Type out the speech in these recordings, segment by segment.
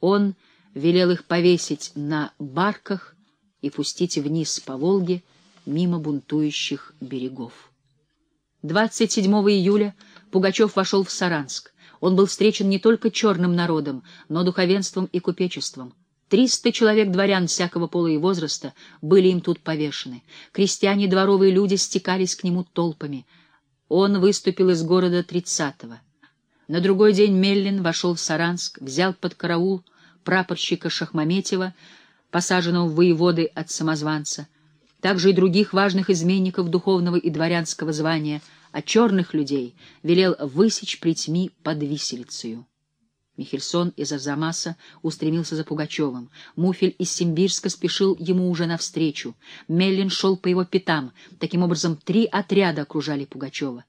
Он велел их повесить на барках и пустить вниз по Волге мимо бунтующих берегов. 27 июля Пугачев вошел в Саранск. Он был встречен не только черным народом, но духовенством и купечеством. Триста человек дворян всякого пола и возраста были им тут повешены. Крестьяне и дворовые люди стекались к нему толпами. Он выступил из города тридцатого. На другой день Меллин вошел в Саранск, взял под караул прапорщика Шахмаметьева, посаженного в воеводы от самозванца, также и других важных изменников духовного и дворянского звания, а черных людей велел высечь плетьми под виселицею. Михельсон из Арзамаса устремился за Пугачевым. Муфель из Симбирска спешил ему уже навстречу. Меллин шел по его пятам. Таким образом, три отряда окружали Пугачева.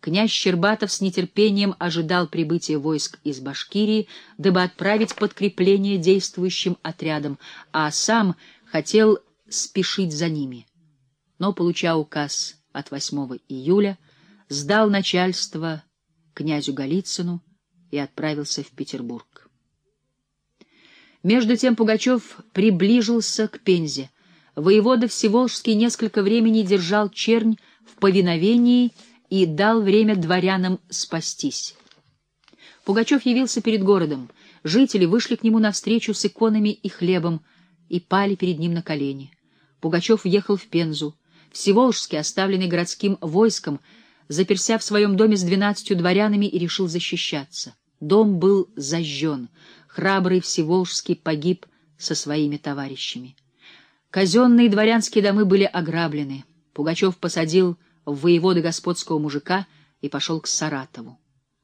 Князь Щербатов с нетерпением ожидал прибытия войск из Башкирии, дабы отправить подкрепление действующим отрядам, а сам хотел спешить за ними. Но, получа указ от 8 июля, сдал начальство князю Голицыну, и отправился в Петербург. Между тем Пугачев приближился к Пензе. Воевода Всеволжский несколько времени держал чернь в повиновении и дал время дворянам спастись. Пугачев явился перед городом. Жители вышли к нему навстречу с иконами и хлебом и пали перед ним на колени. Пугачев въехал в Пензу. Всеволжский, оставленный городским войском, заперся в своем доме с двенадцатью дворянами и решил защищаться. Дом был зажжен, храбрый Всеволжский погиб со своими товарищами. Казенные дворянские домы были ограблены. Пугачев посадил в воеводы господского мужика и пошел к Саратову.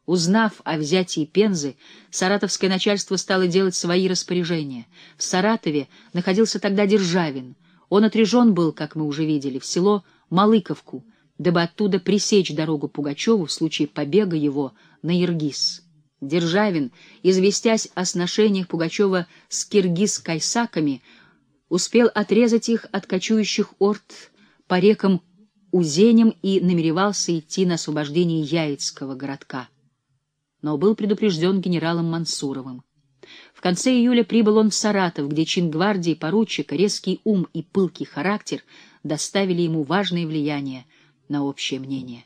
Узнав о взятии Пензы, саратовское начальство стало делать свои распоряжения. В Саратове находился тогда Державин. Он отрежен был, как мы уже видели, в село Малыковку, дабы оттуда пресечь дорогу Пугачеву в случае побега его на Иргиз. Державин, известясь о сношениях Пугачева с киргиз-кайсаками, успел отрезать их от кочующих орд по рекам Узеням и намеревался идти на освобождение Яицкого городка. Но был предупрежден генералом Мансуровым. В конце июля прибыл он в Саратов, где чин гвардии поручика, резкий ум и пылкий характер доставили ему важное влияние на общее мнение.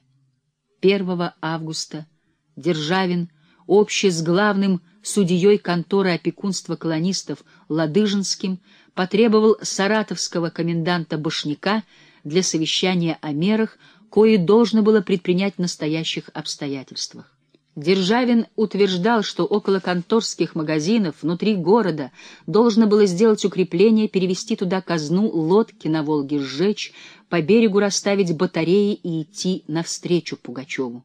1 августа Державин общий с главным судьей конторы опекунства колонистов Ладыжинским потребовал саратовского коменданта Башняка для совещания о мерах, кое должно было предпринять в настоящих обстоятельствах. Державин утверждал, что около конторских магазинов внутри города должно было сделать укрепление, перевести туда казну, лодки на Волге сжечь, по берегу расставить батареи и идти навстречу Пугачеву.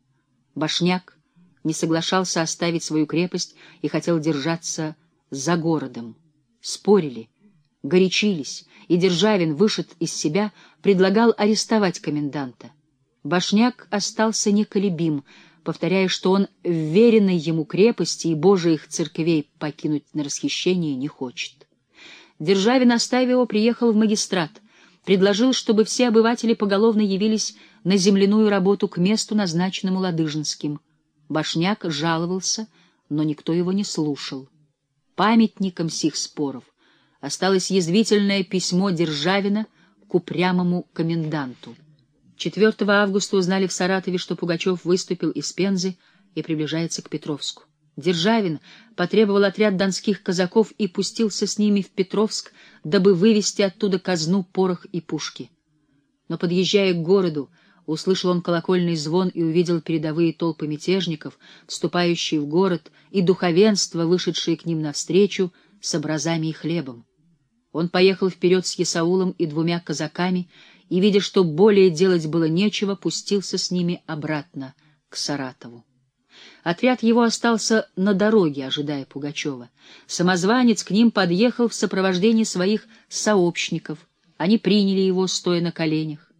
Башняк не соглашался оставить свою крепость и хотел держаться за городом. Спорили, горячились, и Державин, вышед из себя, предлагал арестовать коменданта. Башняк остался неколебим, повторяя, что он веренной ему крепости и божиих церквей покинуть на расхищение не хочет. Державин, оставив его, приехал в магистрат, предложил, чтобы все обыватели поголовно явились на земляную работу к месту, назначенному Ладыжинским. Башняк жаловался, но никто его не слушал. Памятником сих споров осталось язвительное письмо Державина к упрямому коменданту. 4 августа узнали в Саратове, что Пугачев выступил из Пензы и приближается к Петровску. Державин потребовал отряд донских казаков и пустился с ними в Петровск, дабы вывести оттуда казну, порох и пушки. Но, подъезжая к городу, услышал он колокольный звон и увидел передовые толпы мятежников, вступающие в город, и духовенство, вышедшее к ним навстречу с образами и хлебом. Он поехал вперед с Есаулом и двумя казаками и, видя, что более делать было нечего, пустился с ними обратно к Саратову. Отряд его остался на дороге, ожидая Пугачева. Самозванец к ним подъехал в сопровождении своих сообщников. Они приняли его, стоя на коленях.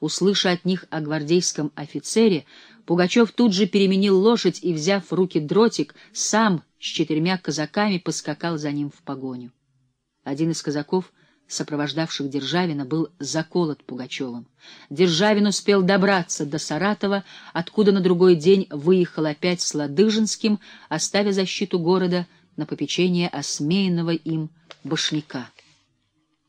Услыша от них о гвардейском офицере, Пугачев тут же переменил лошадь и, взяв в руки дротик, сам с четырьмя казаками поскакал за ним в погоню. Один из казаков, сопровождавших Державина, был заколот Пугачевым. Державин успел добраться до Саратова, откуда на другой день выехал опять с Ладыжинским, оставя защиту города на попечение осмеянного им башняка.